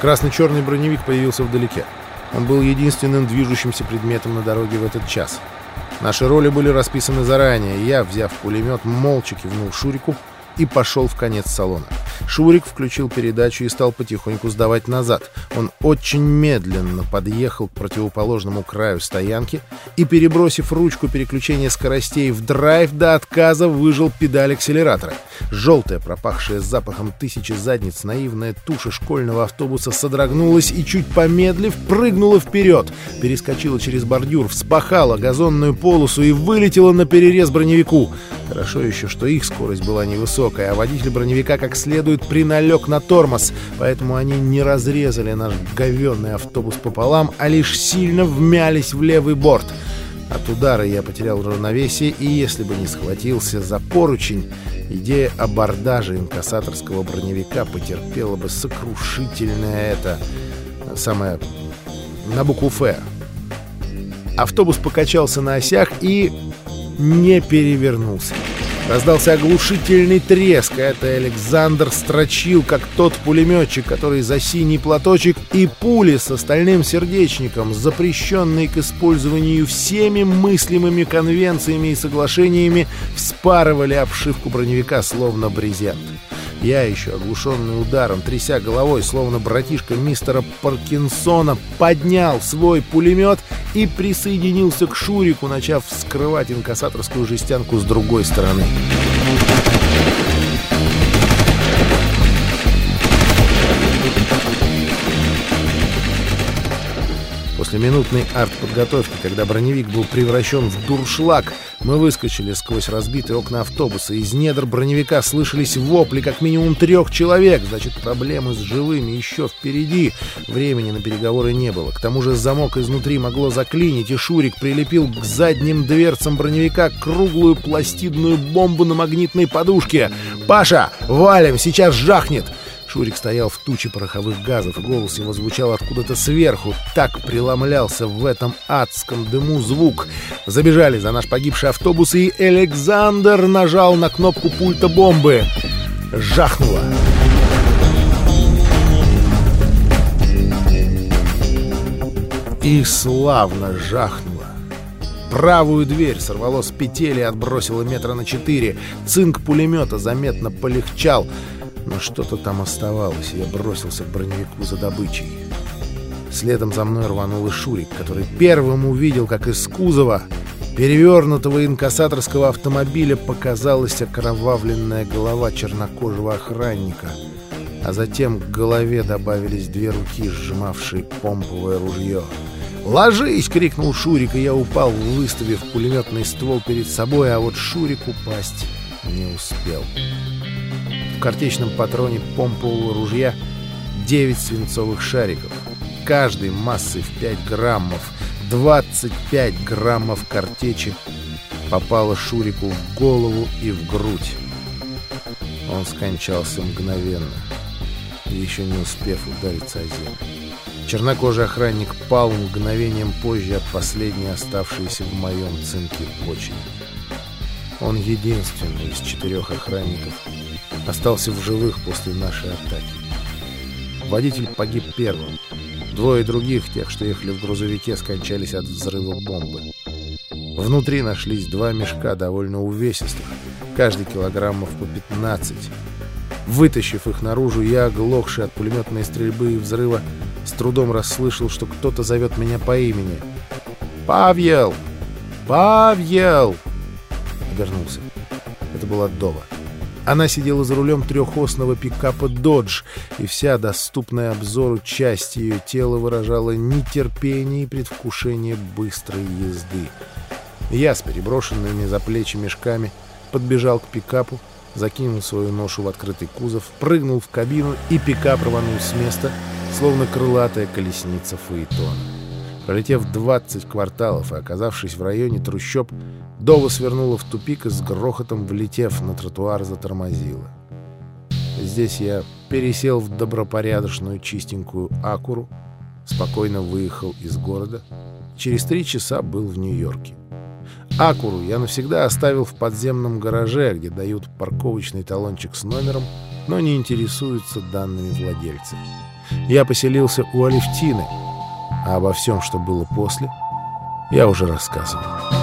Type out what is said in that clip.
Красно-черный броневик появился вдалеке. Он был единственным движущимся предметом на дороге в этот час. Наши роли были расписаны заранее, и я, взяв пулемет, молча кивнул Шурику и пошел в конец салона. Шурик включил передачу и стал потихоньку сдавать назад. Он очень медленно подъехал к противоположному краю стоянки и, перебросив ручку переключения скоростей в драйв до отказа, выжил педаль акселератора. Желтая, пропахшая запахом тысячи задниц, наивная туша школьного автобуса содрогнулась и, чуть помедлив, прыгнула вперед, перескочила через бордюр, вспахала газонную полосу и вылетела на перерез броневику. Хорошо еще, что их скорость была невысокая, а водитель броневика как следует приналег на тормоз, поэтому они не разрезали наш говенный автобус пополам, а лишь сильно вмялись в левый борт. От удара я потерял равновесие, и если бы не схватился за поручень, идея абордажа инкассаторского броневика потерпела бы сокрушительное это... самое... на букву «Ф». Автобус покачался на осях и не перевернулся. Раздался оглушительный треск. Это Александр строчил, как тот пулеметчик, который за синий платочек и пули с остальным сердечником, запрещенные к использованию всеми мыслимыми конвенциями и соглашениями, вспарывали обшивку броневика словно брезент. Я еще, оглушенный ударом, тряся головой, словно братишка мистера Паркинсона, поднял свой пулемет и присоединился к Шурику, начав вскрывать инкассаторскую жестянку с другой стороны. Минутной артподготовки, когда броневик был превращен в дуршлаг, мы выскочили сквозь разбитые окна автобуса. Из недр броневика слышались вопли как минимум трех человек. Значит, проблемы с живыми еще впереди. Времени на переговоры не было. К тому же замок изнутри могло заклинить, и Шурик прилепил к задним дверцам броневика круглую пластидную бомбу на магнитной подушке. «Паша, валим, сейчас жахнет!» Шурик стоял в туче пороховых газов, голос его звучал откуда-то сверху. Так преломлялся в этом адском дыму звук. Забежали за наш погибший автобус, и Александр нажал на кнопку пульта бомбы. Жахнуло. И славно жахнуло. Правую дверь сорвало с петель и отбросило метра на четыре. Цинк пулемета заметно полегчал — но что-то там оставалось, и я бросился к броневику за добычей. Следом за мной рванул и Шурик, который первым увидел, как из кузова перевернутого инкассаторского автомобиля показалась окровавленная голова чернокожего охранника, а затем к голове добавились две руки, сжимавшие помповое ружье. «Ложись!» — крикнул Шурик, и я упал, выставив пулеметный ствол перед собой, а вот Шурик упасть не успел. В картечном патроне помпового ружья 9 свинцовых шариков, каждый массой в 5 граммов, 25 граммов картечи попало Шурику в голову и в грудь. Он скончался мгновенно, еще не успев удариться о землю. Чернокожий охранник пал мгновением позже от последней оставшейся в моем цинке очереди. Он единственный из четырех охранников, остался в живых после нашей атаки. Водитель погиб первым. Двое других, тех, что ехали в грузовике, скончались от взрыва бомбы. Внутри нашлись два мешка довольно увесистых, каждый килограммов по 15. Вытащив их наружу, я, оглохший от пулеметной стрельбы и взрыва, с трудом расслышал, что кто-то зовет меня по имени. «Павел! Павел!» Обернулся. Это была Дова. Она сидела за рулем трехосного пикапа «Додж», и вся доступная обзору часть ее тела выражала нетерпение и предвкушение быстрой езды. Я с переброшенными за плечи мешками подбежал к пикапу, закинул свою ношу в открытый кузов, прыгнул в кабину, и пикап рванул с места, словно крылатая колесница Фаэтона. Пролетев 20 кварталов и оказавшись в районе трущоб, Дова свернула в тупик и с грохотом, влетев на тротуар, затормозила. Здесь я пересел в добропорядочную чистенькую Акуру, спокойно выехал из города. Через три часа был в Нью-Йорке. Акуру я навсегда оставил в подземном гараже, где дают парковочный талончик с номером, но не интересуются данными владельца. я поселился у Алевтины, а обо всем, что было после, я уже рассказывал.